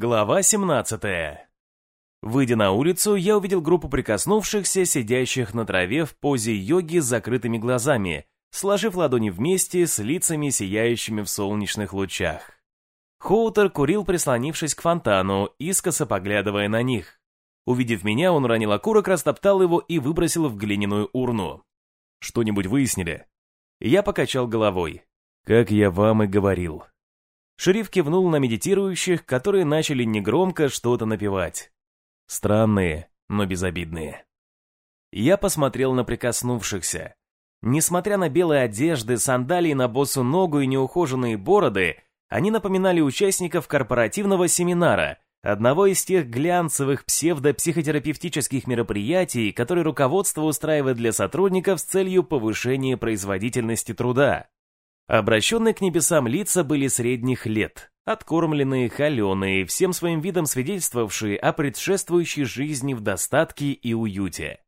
Глава 17. Выйдя на улицу, я увидел группу прикоснувшихся, сидящих на траве в позе йоги с закрытыми глазами, сложив ладони вместе с лицами, сияющими в солнечных лучах. Хоутер курил, прислонившись к фонтану, искоса поглядывая на них. Увидев меня, он ранил окурок, растоптал его и выбросил в глиняную урну. «Что-нибудь выяснили?» Я покачал головой. «Как я вам и говорил». Шериф кивнул на медитирующих, которые начали негромко что-то напевать. Странные, но безобидные. Я посмотрел на прикоснувшихся. Несмотря на белые одежды, сандалии на босу ногу и неухоженные бороды, они напоминали участников корпоративного семинара, одного из тех глянцевых псевдопсихотерапевтических мероприятий, которые руководство устраивает для сотрудников с целью повышения производительности труда. Обращенные к небесам лица были средних лет, откормленные, холеные, всем своим видом свидетельствовавшие о предшествующей жизни в достатке и уюте.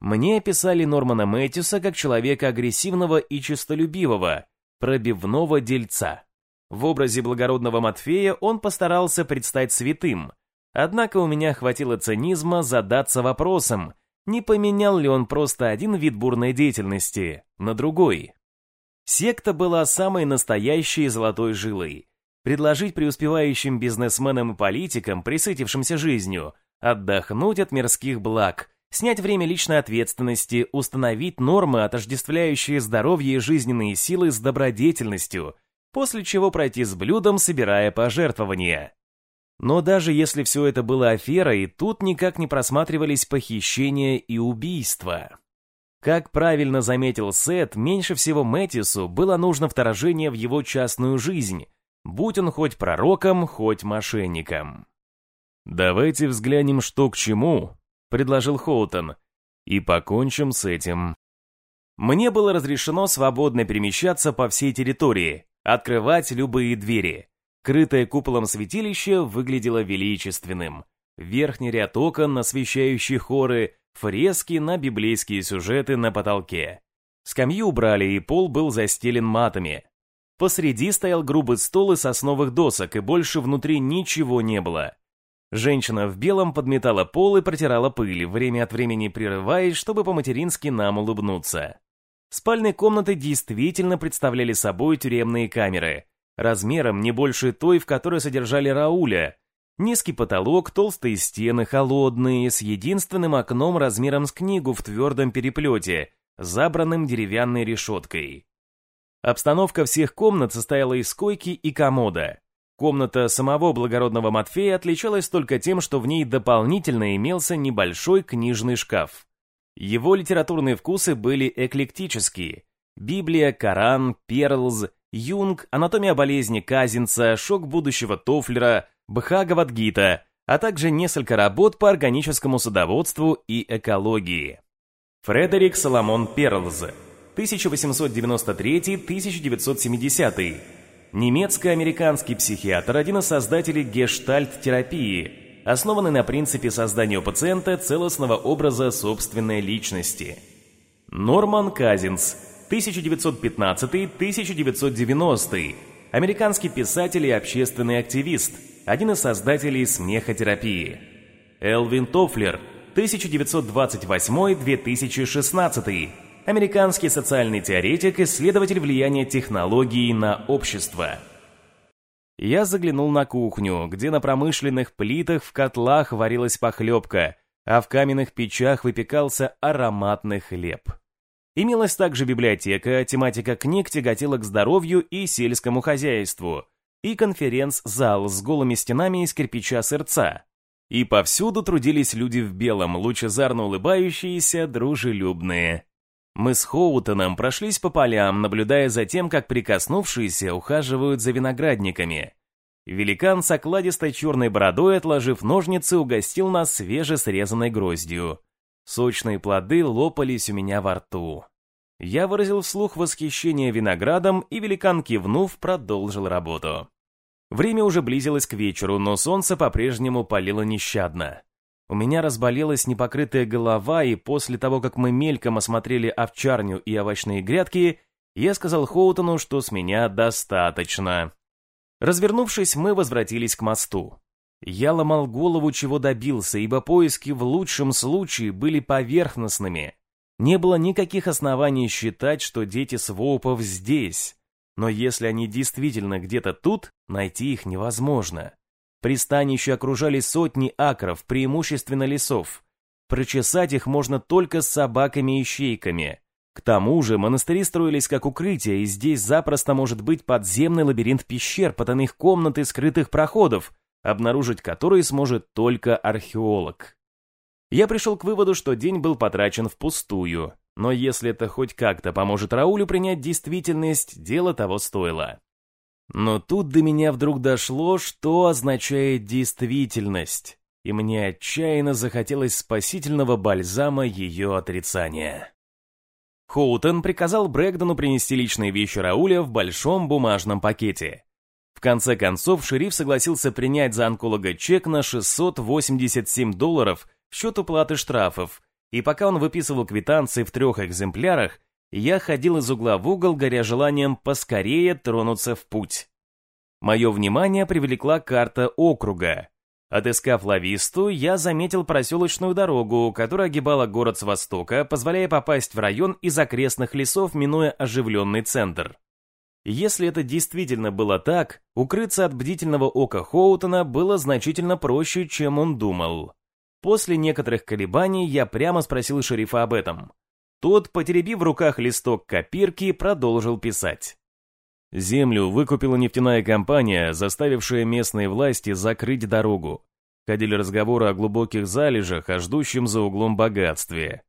Мне описали Нормана Мэтьюса как человека агрессивного и честолюбивого, пробивного дельца. В образе благородного Матфея он постарался предстать святым, однако у меня хватило цинизма задаться вопросом, не поменял ли он просто один вид бурной деятельности на другой. Секта была самой настоящей золотой жилой. Предложить преуспевающим бизнесменам и политикам, присытившимся жизнью, отдохнуть от мирских благ, снять время личной ответственности, установить нормы, отождествляющие здоровье и жизненные силы с добродетельностью, после чего пройти с блюдом, собирая пожертвования. Но даже если все это было аферой, тут никак не просматривались похищения и убийства. Как правильно заметил Сет, меньше всего Мэтису было нужно вторжение в его частную жизнь, будь он хоть пророком, хоть мошенником. «Давайте взглянем, что к чему», — предложил Хоутон, — «и покончим с этим». Мне было разрешено свободно перемещаться по всей территории, открывать любые двери. Крытое куполом святилище выглядело величественным. Верхний ряд окон, освещающий хоры, фрески на библейские сюжеты на потолке. Скамьи убрали, и пол был застелен матами. Посреди стоял грубый стол из сосновых досок, и больше внутри ничего не было. Женщина в белом подметала пол и протирала пыль, время от времени прерываясь, чтобы по-матерински нам улыбнуться. Спальные комнаты действительно представляли собой тюремные камеры, размером не больше той, в которой содержали Рауля, Низкий потолок, толстые стены, холодные, с единственным окном размером с книгу в твердом переплете, забранным деревянной решеткой. Обстановка всех комнат состояла из койки и комода. Комната самого благородного Матфея отличалась только тем, что в ней дополнительно имелся небольшой книжный шкаф. Его литературные вкусы были эклектические. Библия, Коран, Перлз, Юнг, Анатомия болезни Казинца, Шок будущего Тофлера, Бхагавадгита, а также несколько работ по органическому садоводству и экологии. Фредерик Соломон Перлз, 1893-1970, немецко-американский психиатр, один из создателей гештальт-терапии, основанный на принципе создания у пациента целостного образа собственной личности. Норман Казинс, 1915-1990, американский писатель и общественный активист – один из создателей смехотерапии. Элвин Тофлер, 1928-2016, американский социальный теоретик, исследователь влияния технологий на общество. Я заглянул на кухню, где на промышленных плитах в котлах варилась похлебка, а в каменных печах выпекался ароматный хлеб. Имелась также библиотека, тематика книг тяготела к здоровью и сельскому хозяйству – и конференц-зал с голыми стенами из кирпича сырца. И повсюду трудились люди в белом, лучезарно улыбающиеся, дружелюбные. Мы с Хоутоном прошлись по полям, наблюдая за тем, как прикоснувшиеся ухаживают за виноградниками. Великан с окладистой черной бородой, отложив ножницы, угостил нас свежесрезанной гроздью. Сочные плоды лопались у меня во рту. Я выразил вслух восхищение виноградом, и великан, кивнув, продолжил работу. Время уже близилось к вечеру, но солнце по-прежнему палило нещадно. У меня разболелась непокрытая голова, и после того, как мы мельком осмотрели овчарню и овощные грядки, я сказал Хоутону, что с меня достаточно. Развернувшись, мы возвратились к мосту. Я ломал голову, чего добился, ибо поиски в лучшем случае были поверхностными. Не было никаких оснований считать, что дети Своупов здесь. Но если они действительно где-то тут, найти их невозможно. Пристанище окружали сотни акров, преимущественно лесов. Прочесать их можно только с собаками и щейками. К тому же монастыри строились как укрытие, и здесь запросто может быть подземный лабиринт пещер, потайных комнат и скрытых проходов, обнаружить которые сможет только археолог. Я пришел к выводу, что день был потрачен впустую, но если это хоть как-то поможет Раулю принять действительность, дело того стоило. Но тут до меня вдруг дошло, что означает действительность, и мне отчаянно захотелось спасительного бальзама ее отрицания. Хоутен приказал Брэгдону принести личные вещи Рауля в большом бумажном пакете. В конце концов, шериф согласился принять за онколога чек на 687 долларов счет уплаты штрафов, и пока он выписывал квитанции в трех экземплярах, я ходил из угла в угол, горя желанием поскорее тронуться в путь. Мое внимание привлекла карта округа. Отыскав лависту, я заметил проселочную дорогу, которая огибала город с востока, позволяя попасть в район из окрестных лесов, минуя оживленный центр. Если это действительно было так, укрыться от бдительного ока Хоутона было значительно проще, чем он думал. После некоторых колебаний я прямо спросил шерифа об этом. Тот, потеребив в руках листок копирки, продолжил писать. Землю выкупила нефтяная компания, заставившая местные власти закрыть дорогу. Ходили разговоры о глубоких залежах, о ждущем за углом богатстве.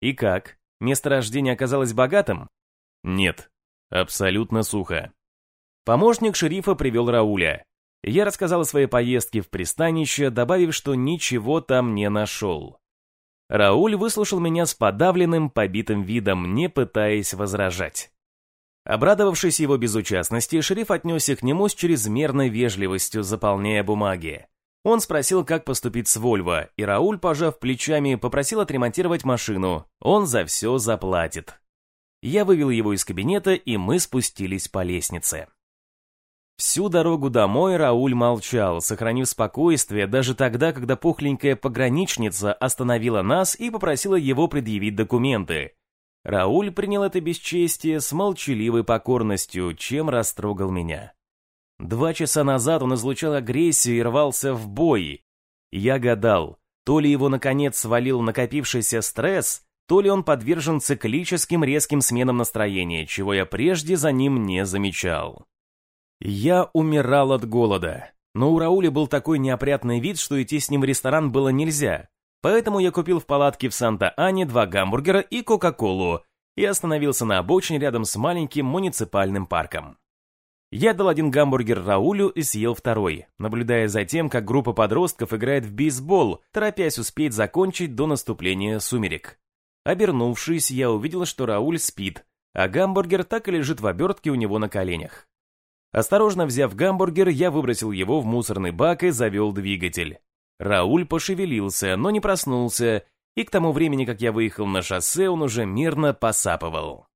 И как? Месторождение оказалось богатым? Нет, абсолютно сухо. Помощник шерифа привел Рауля. Я рассказал о своей поездке в пристанище, добавив, что ничего там не нашел. Рауль выслушал меня с подавленным, побитым видом, не пытаясь возражать. Обрадовавшись его безучастности, шериф отнесся к нему с чрезмерной вежливостью, заполняя бумаги. Он спросил, как поступить с Вольво, и Рауль, пожав плечами, попросил отремонтировать машину. Он за все заплатит. Я вывел его из кабинета, и мы спустились по лестнице. Всю дорогу домой Рауль молчал, сохранив спокойствие даже тогда, когда пухленькая пограничница остановила нас и попросила его предъявить документы. Рауль принял это бесчестие с молчаливой покорностью, чем растрогал меня. Два часа назад он излучал агрессию и рвался в бой. Я гадал, то ли его наконец свалил накопившийся стресс, то ли он подвержен циклическим резким сменам настроения, чего я прежде за ним не замечал. Я умирал от голода, но у Рауля был такой неопрятный вид, что идти с ним в ресторан было нельзя. Поэтому я купил в палатке в Санта-Ане два гамбургера и Кока-Колу и остановился на обочине рядом с маленьким муниципальным парком. Я дал один гамбургер Раулю и съел второй, наблюдая за тем, как группа подростков играет в бейсбол, торопясь успеть закончить до наступления сумерек. Обернувшись, я увидел, что Рауль спит, а гамбургер так и лежит в обертке у него на коленях. Осторожно взяв гамбургер, я выбросил его в мусорный бак и завел двигатель. Рауль пошевелился, но не проснулся, и к тому времени, как я выехал на шоссе, он уже мирно посапывал.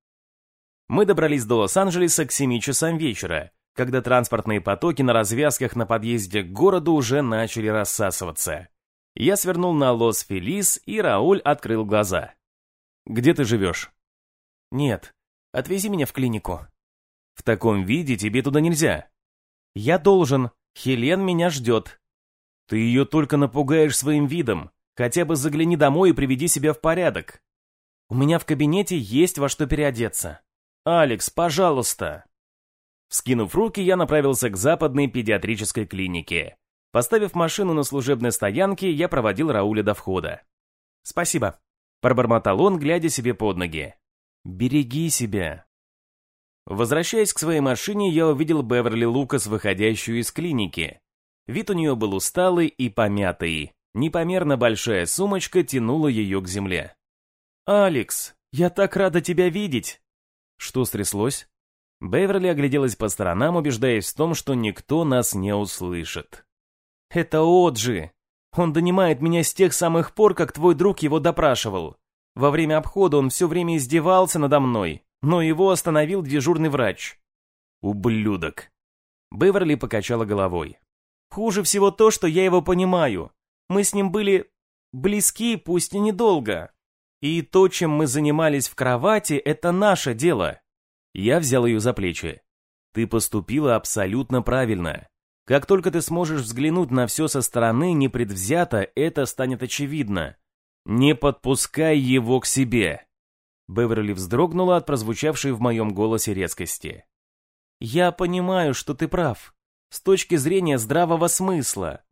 Мы добрались до Лос-Анджелеса к 7 часам вечера, когда транспортные потоки на развязках на подъезде к городу уже начали рассасываться. Я свернул на Лос-Фелис, и Рауль открыл глаза. «Где ты живешь?» «Нет, отвези меня в клинику», в таком виде тебе туда нельзя. Я должен. Хелен меня ждет. Ты ее только напугаешь своим видом. Хотя бы загляни домой и приведи себя в порядок. У меня в кабинете есть во что переодеться. Алекс, пожалуйста. Вскинув руки, я направился к западной педиатрической клинике. Поставив машину на служебной стоянке, я проводил Рауля до входа. «Спасибо», — пробормотал он, глядя себе под ноги. «Береги себя», Возвращаясь к своей машине, я увидел Беверли Лукас, выходящую из клиники. Вид у нее был усталый и помятый. Непомерно большая сумочка тянула ее к земле. «Алекс, я так рада тебя видеть!» Что стряслось? Беверли огляделась по сторонам, убеждаясь в том, что никто нас не услышит. «Это Оджи! Он донимает меня с тех самых пор, как твой друг его допрашивал. Во время обхода он все время издевался надо мной, но его остановил дежурный врач. Ублюдок. Беверли покачала головой. Хуже всего то, что я его понимаю. Мы с ним были близки, пусть и недолго. И то, чем мы занимались в кровати, это наше дело. Я взял ее за плечи. Ты поступила абсолютно правильно. Как только ты сможешь взглянуть на все со стороны непредвзято, это станет очевидно. Не подпускай его к себе. Беверли вздрогнула от прозвучавшей в моем голосе резкости. Я понимаю, что ты прав. С точки зрения здравого смысла.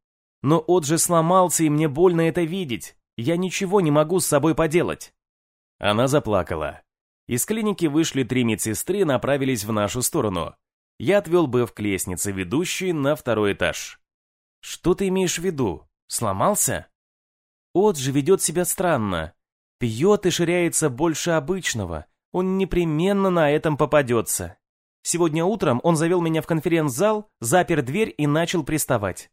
Но Отже сломался, и мне больно это видеть. Я ничего не могу с собой поделать. Она заплакала. Из клиники вышли три медсестры и направились в нашу сторону. Я отвел Бэв к лестнице, ведущей на второй этаж. «Что ты имеешь в виду? Сломался?» Отже ведет себя странно. Пьет и ширяется больше обычного. Он непременно на этом попадется. Сегодня утром он завел меня в конференц-зал, запер дверь и начал приставать.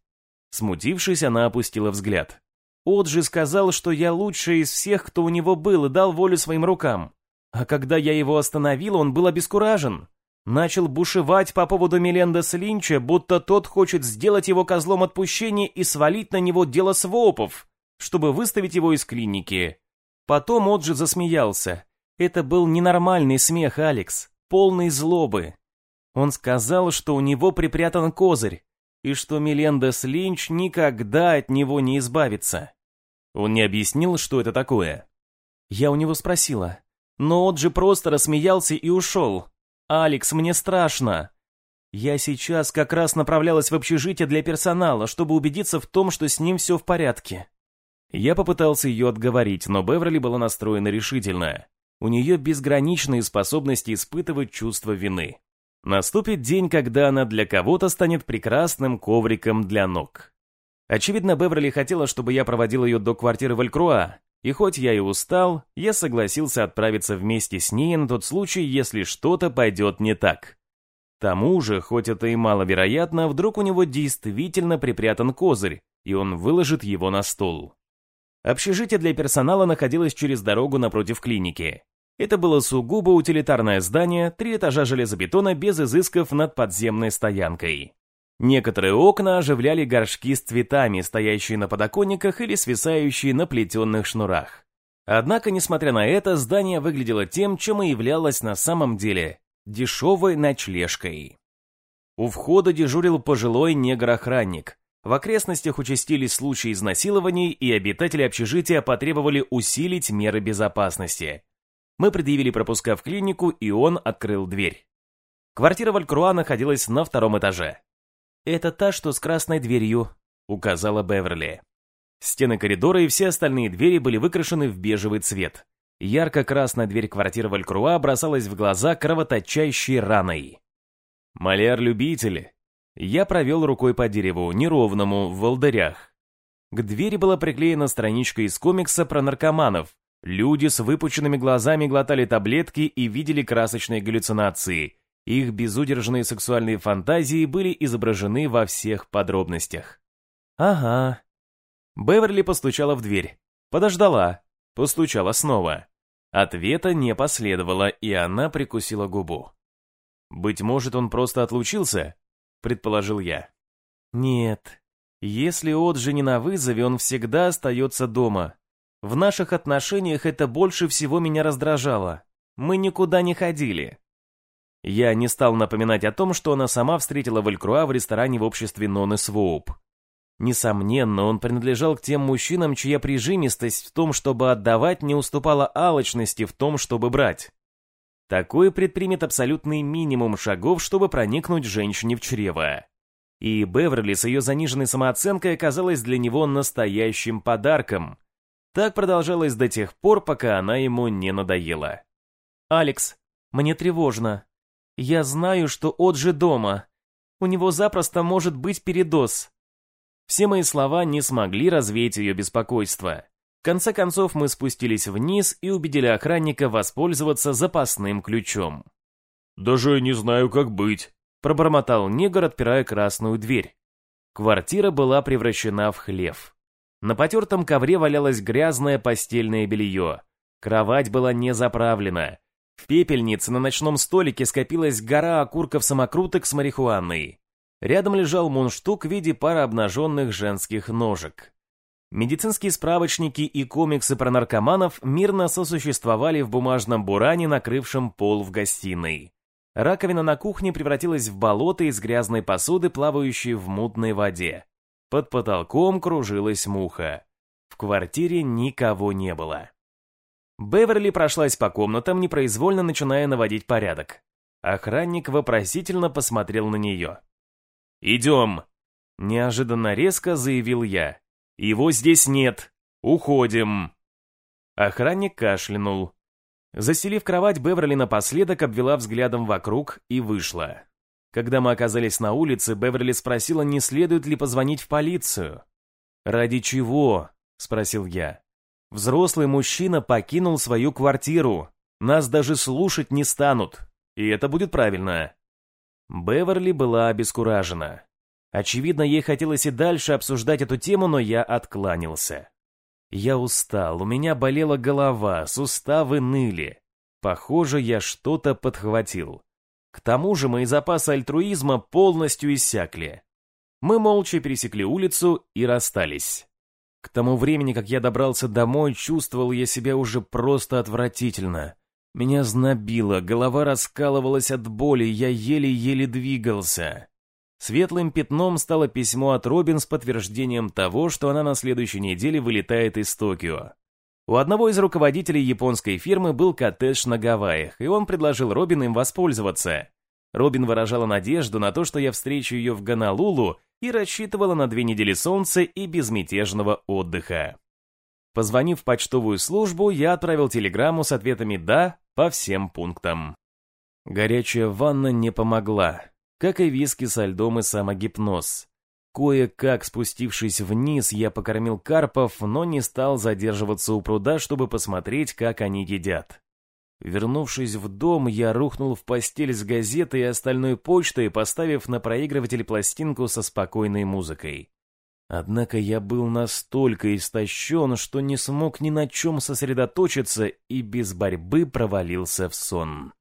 Смутившись, она опустила взгляд. Отжи сказал, что я лучший из всех, кто у него был, и дал волю своим рукам. А когда я его остановил, он был обескуражен. Начал бушевать по поводу Мелендеса Линча, будто тот хочет сделать его козлом отпущения и свалить на него дело свопов, чтобы выставить его из клиники. Потом Отжи засмеялся. Это был ненормальный смех, Алекс, полный злобы. Он сказал, что у него припрятан козырь, и что Мелендес Линч никогда от него не избавится. Он не объяснил, что это такое. Я у него спросила, но он же просто рассмеялся и ушел. «Алекс, мне страшно!» Я сейчас как раз направлялась в общежитие для персонала, чтобы убедиться в том, что с ним все в порядке. Я попытался ее отговорить, но Беверли была настроена решительно. У нее безграничные способности испытывать чувство вины. Наступит день, когда она для кого-то станет прекрасным ковриком для ног. Очевидно, Беверли хотела, чтобы я проводил ее до квартиры Валькруа, и хоть я и устал, я согласился отправиться вместе с ней на тот случай, если что-то пойдет не так. К тому же, хоть это и маловероятно, вдруг у него действительно припрятан козырь, и он выложит его на стол. Общежитие для персонала находилось через дорогу напротив клиники. Это было сугубо утилитарное здание, три этажа железобетона без изысков над подземной стоянкой. Некоторые окна оживляли горшки с цветами, стоящие на подоконниках или свисающие на плетенных шнурах. Однако, несмотря на это, здание выглядело тем, чем и являлось на самом деле – дешевой ночлежкой. У входа дежурил пожилой негр-охранник. В окрестностях участились случаи изнасилований, и обитатели общежития потребовали усилить меры безопасности – мы предъявили пропуска в клинику, и он открыл дверь. Квартира Валькруа находилась на втором этаже. «Это та, что с красной дверью», — указала Беверли. Стены коридора и все остальные двери были выкрашены в бежевый цвет. Ярко-красная дверь квартиры Валькруа бросалась в глаза кровоточащей раной. «Маляр-любитель». Я провел рукой по дереву, неровному, в волдырях. К двери была приклеена страничка из комикса про наркоманов, Люди с выпученными глазами глотали таблетки и видели красочные галлюцинации. Их безудержные сексуальные фантазии были изображены во всех подробностях. «Ага». Беверли постучала в дверь. Подождала. Постучала снова. Ответа не последовало, и она прикусила губу. «Быть может, он просто отлучился?» — предположил я. «Нет. Если Оджи не на вызове, он всегда остается дома. В наших отношениях это больше всего меня раздражало. Мы никуда не ходили. Я не стал напоминать о том, что она сама встретила Валькруа в ресторане в обществе Ноны Своуп. Несомненно, он принадлежал к тем мужчинам, чья прижимистость в том, чтобы отдавать, не уступала алчности в том, чтобы брать. Такой предпримет абсолютный минимум шагов, чтобы проникнуть женщине в чрево. И Беверли с ее заниженной самооценкой оказалась для него настоящим подарком, так продолжалось до тех пор, пока она ему не надоела. «Алекс, мне тревожно. Я знаю, что Оджи дома. У него запросто может быть передоз». Все мои слова не смогли развеять ее беспокойство. Конце концов мы спустились вниз и убедили охранника воспользоваться запасным ключом. «Даже не знаю, как быть», — пробормотал негр, отпирая красную дверь. Квартира была превращена в хлев. На потертом ковре валялось грязное постельное белье. Кровать была не заправлена. В пепельнице на ночном столике скопилась гора окурков самокруток с марихуаной. Рядом лежал мундштук в виде пары обнаженных женских ножек. Медицинские справочники и комиксы про наркоманов мирно сосуществовали в бумажном буране, накрывшем пол в гостиной. Раковина на кухне превратилась в болото из грязной посуды, плавающей в мутной воде. Под потолком кружилась муха. В квартире никого не было. Беверли прошлась по комнатам, непроизвольно начиная наводить порядок. Охранник вопросительно посмотрел на нее. «Идем!» Неожиданно резко заявил я. «Его здесь нет! Уходим!» Охранник кашлянул. Заселив кровать, Беверли напоследок обвела взглядом вокруг и вышла. Когда мы оказались на улице, Беверли спросила, не следует ли позвонить в полицию. «Ради чего?» — спросил я. «Взрослый мужчина покинул свою квартиру. Нас даже слушать не станут. И это будет правильно». Беверли была обескуражена. Очевидно, ей хотелось и дальше обсуждать эту тему, но я откланялся. Я устал, у меня болела голова, суставы ныли. Похоже, я что-то подхватил. К тому же мои запасы альтруизма полностью иссякли. Мы молча пересекли улицу и расстались. К тому времени, как я добрался домой, чувствовал я себя уже просто отвратительно. Меня знобило, голова раскалывалась от боли, я еле-еле двигался. Светлым пятном стало письмо от Робин с подтверждением того, что она на следующей неделе вылетает из Токио. У одного из руководителей японской фирмы был коттедж на Гавайях, и он предложил Робин им воспользоваться. Робин выражала надежду на то, что я встречу ее в Гонолулу и рассчитывала на две недели солнца и безмятежного отдыха. Позвонив в почтовую службу, я отправил телеграмму с ответами «да» по всем пунктам. Горячая ванна не помогла как и виски со льдом и самогипноз. Кое-как спустившись вниз, я покормил карпов, но не стал задерживаться у пруда, чтобы посмотреть, как они едят. Вернувшись в дом, я рухнул в постель с газетой и остальной почтой, поставив на проигрыватель пластинку со спокойной музыкой. Однако я был настолько истощен, что не смог ни на чем сосредоточиться и без борьбы провалился в сон.